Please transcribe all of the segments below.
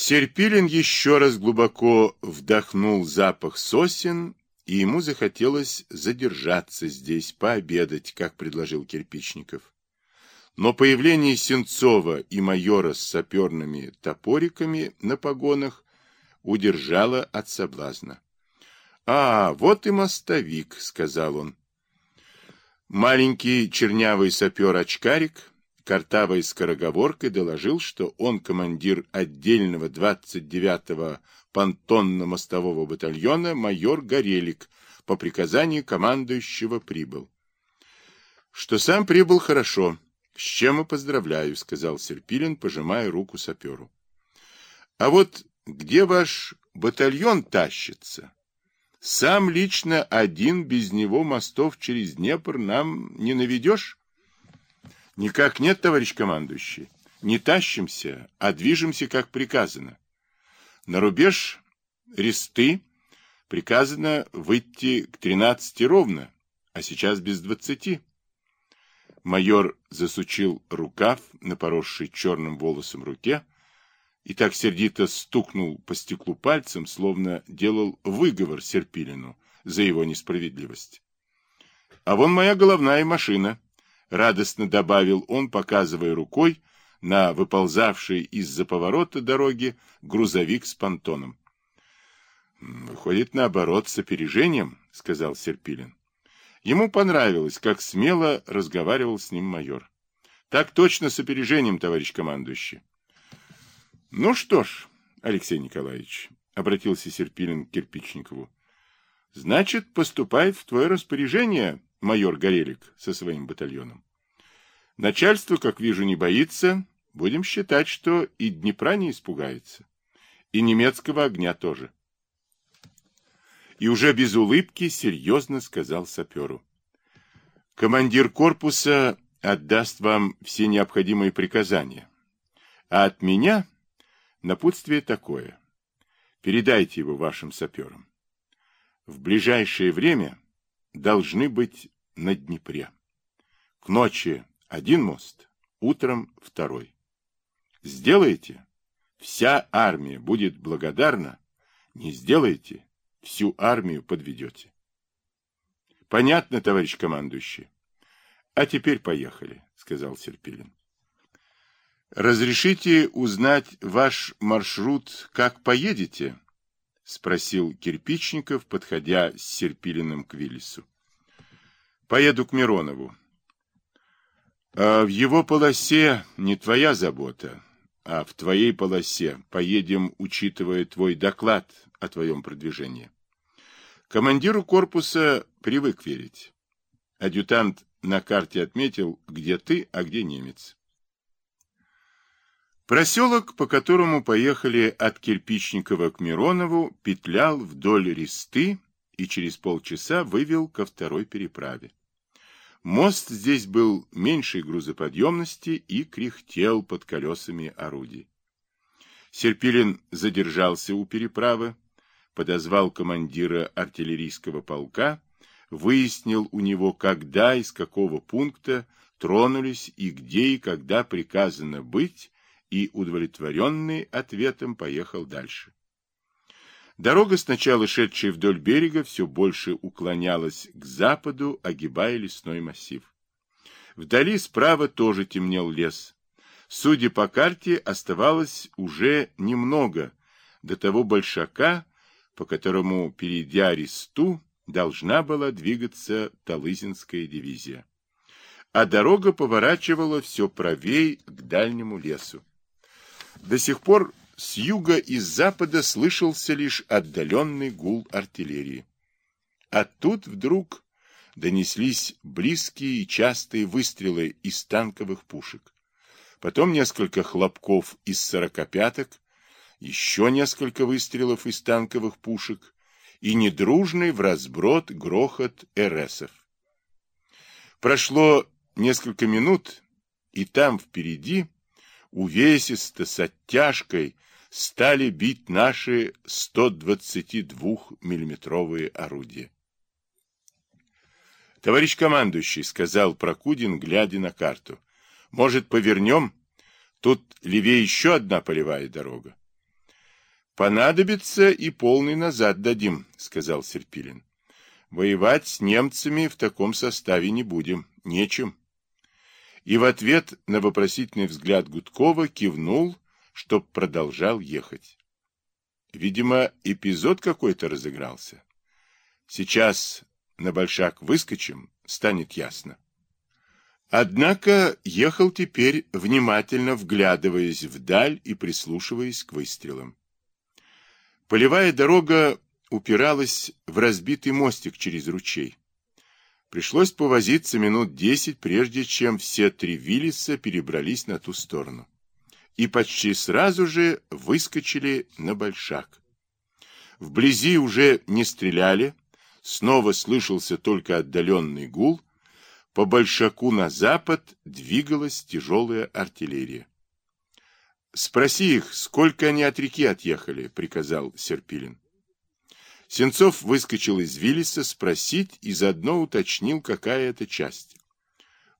Серпилин еще раз глубоко вдохнул запах сосен, и ему захотелось задержаться здесь, пообедать, как предложил Кирпичников. Но появление Сенцова и майора с саперными топориками на погонах удержало от соблазна. — А, вот и мостовик, — сказал он. Маленький чернявый сапер-очкарик картавой скороговоркой доложил, что он командир отдельного 29-го понтонно-мостового батальона майор Горелик по приказанию командующего прибыл. Что сам прибыл хорошо, с чем и поздравляю, сказал Серпилин, пожимая руку саперу. А вот где ваш батальон тащится? Сам лично один без него мостов через Днепр нам не наведешь? Никак нет, товарищ командующий. Не тащимся, а движемся, как приказано. На рубеж ресты приказано выйти к 13 ровно, а сейчас без 20. Майор засучил рукав на поросшей черным волосом руке и так сердито стукнул по стеклу пальцем, словно делал выговор Серпилину за его несправедливость. А вон моя головная машина. — радостно добавил он, показывая рукой на выползавший из-за поворота дороги грузовик с понтоном. — Выходит, наоборот, с опережением, — сказал Серпилин. Ему понравилось, как смело разговаривал с ним майор. — Так точно с опережением, товарищ командующий. — Ну что ж, Алексей Николаевич, — обратился Серпилин к Кирпичникову, — значит, поступает в твое распоряжение майор Горелик со своим батальоном. Начальство, как вижу, не боится. Будем считать, что и Днепра не испугается. И немецкого огня тоже. И уже без улыбки серьезно сказал саперу. Командир корпуса отдаст вам все необходимые приказания. А от меня напутствие такое. Передайте его вашим саперам. В ближайшее время должны быть на Днепре. К ночи один мост, утром второй. Сделаете? Вся армия будет благодарна. Не сделаете? Всю армию подведете. Понятно, товарищ командующий. А теперь поехали, сказал Серпилин. Разрешите узнать ваш маршрут, как поедете? — спросил Кирпичников, подходя с Серпилиным к Виллису. — Поеду к Миронову. А в его полосе не твоя забота, а в твоей полосе поедем, учитывая твой доклад о твоем продвижении. Командиру корпуса привык верить. Адъютант на карте отметил, где ты, а где немец. Проселок, по которому поехали от Кирпичникова к Миронову, петлял вдоль ресты и через полчаса вывел ко второй переправе. Мост здесь был меньшей грузоподъемности и кряхтел под колесами орудий. Серпилин задержался у переправы, подозвал командира артиллерийского полка, выяснил у него, когда и с какого пункта тронулись и где и когда приказано быть, и, удовлетворенный ответом, поехал дальше. Дорога, сначала шедшая вдоль берега, все больше уклонялась к западу, огибая лесной массив. Вдали справа тоже темнел лес. Судя по карте, оставалось уже немного до того большака, по которому, перейдя Ресту, должна была двигаться Талызинская дивизия. А дорога поворачивала все правей к дальнему лесу. До сих пор с юга и с запада слышался лишь отдаленный гул артиллерии. А тут вдруг донеслись близкие и частые выстрелы из танковых пушек. Потом несколько хлопков из сорокопяток, еще несколько выстрелов из танковых пушек и недружный в разброд грохот РСов. Прошло несколько минут, и там впереди увесисто, с оттяжкой, стали бить наши 122-миллиметровые орудия. «Товарищ командующий», — сказал Прокудин, глядя на карту, — «может, повернем? Тут левее еще одна полевая дорога». Понадобится и полный назад дадим, сказал Серпилин. Воевать с немцами в таком составе не будем, нечем. И в ответ на вопросительный взгляд Гудкова кивнул, чтоб продолжал ехать. Видимо, эпизод какой-то разыгрался. Сейчас на большак выскочим, станет ясно. Однако ехал теперь, внимательно вглядываясь вдаль и прислушиваясь к выстрелам. Полевая дорога упиралась в разбитый мостик через ручей. Пришлось повозиться минут десять, прежде чем все три Виллиса перебрались на ту сторону. И почти сразу же выскочили на большак. Вблизи уже не стреляли, снова слышался только отдаленный гул, по большаку на запад двигалась тяжелая артиллерия. Спроси их, сколько они от реки отъехали, приказал Серпилин. Сенцов выскочил из Виллиса спросить и заодно уточнил, какая это часть.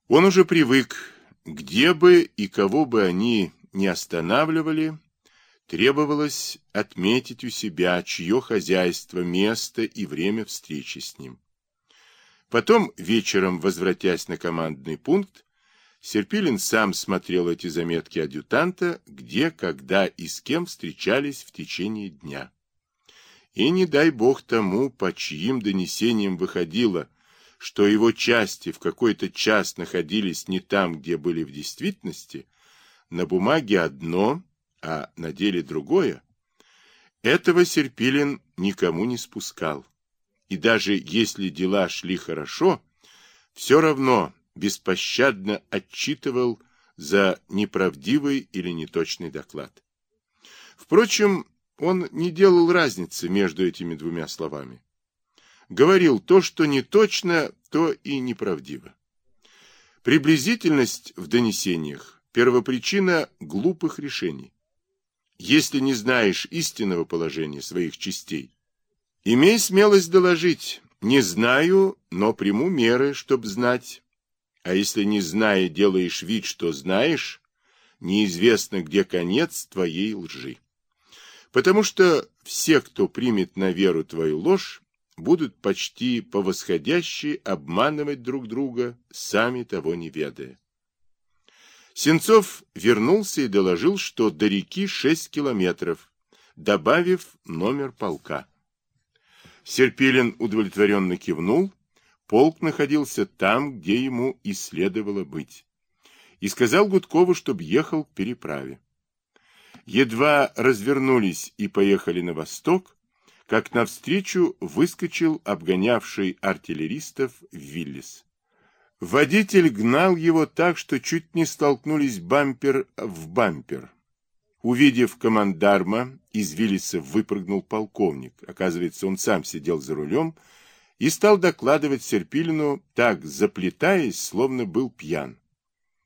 Он уже привык, где бы и кого бы они не останавливали, требовалось отметить у себя, чье хозяйство, место и время встречи с ним. Потом, вечером, возвратясь на командный пункт, Серпилин сам смотрел эти заметки адъютанта, где, когда и с кем встречались в течение дня. И не дай бог тому, по чьим донесениям выходило, что его части в какой-то час находились не там, где были в действительности, на бумаге одно, а на деле другое, этого Серпилин никому не спускал. И даже если дела шли хорошо, все равно беспощадно отчитывал за неправдивый или неточный доклад. Впрочем, он не делал разницы между этими двумя словами. Говорил то, что не точно, то и неправдиво. Приблизительность в донесениях – первопричина глупых решений. Если не знаешь истинного положения своих частей, имей смелость доложить «не знаю, но приму меры, чтобы знать». А если не зная делаешь вид, что знаешь, неизвестно, где конец твоей лжи. Потому что все, кто примет на веру твою ложь, будут почти по восходящей обманывать друг друга, сами того не ведая. Сенцов вернулся и доложил, что до реки шесть километров, добавив номер полка. Серпилин удовлетворенно кивнул Полк находился там, где ему и следовало быть. И сказал Гудкову, чтобы ехал к переправе. Едва развернулись и поехали на восток, как навстречу выскочил обгонявший артиллеристов Виллис. Водитель гнал его так, что чуть не столкнулись бампер в бампер. Увидев командарма, из Виллиса выпрыгнул полковник. Оказывается, он сам сидел за рулем, и стал докладывать Серпилину, так заплетаясь, словно был пьян.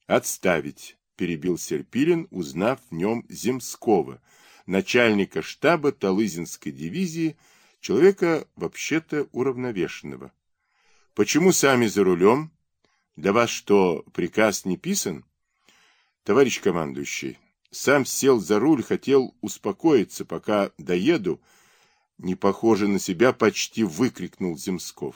«Отставить», — перебил Серпилин, узнав в нем Земского, начальника штаба Талызинской дивизии, человека вообще-то уравновешенного. «Почему сами за рулем? Для вас что, приказ не писан?» «Товарищ командующий, сам сел за руль, хотел успокоиться, пока доеду, не похоже на себя, почти выкрикнул Земсков.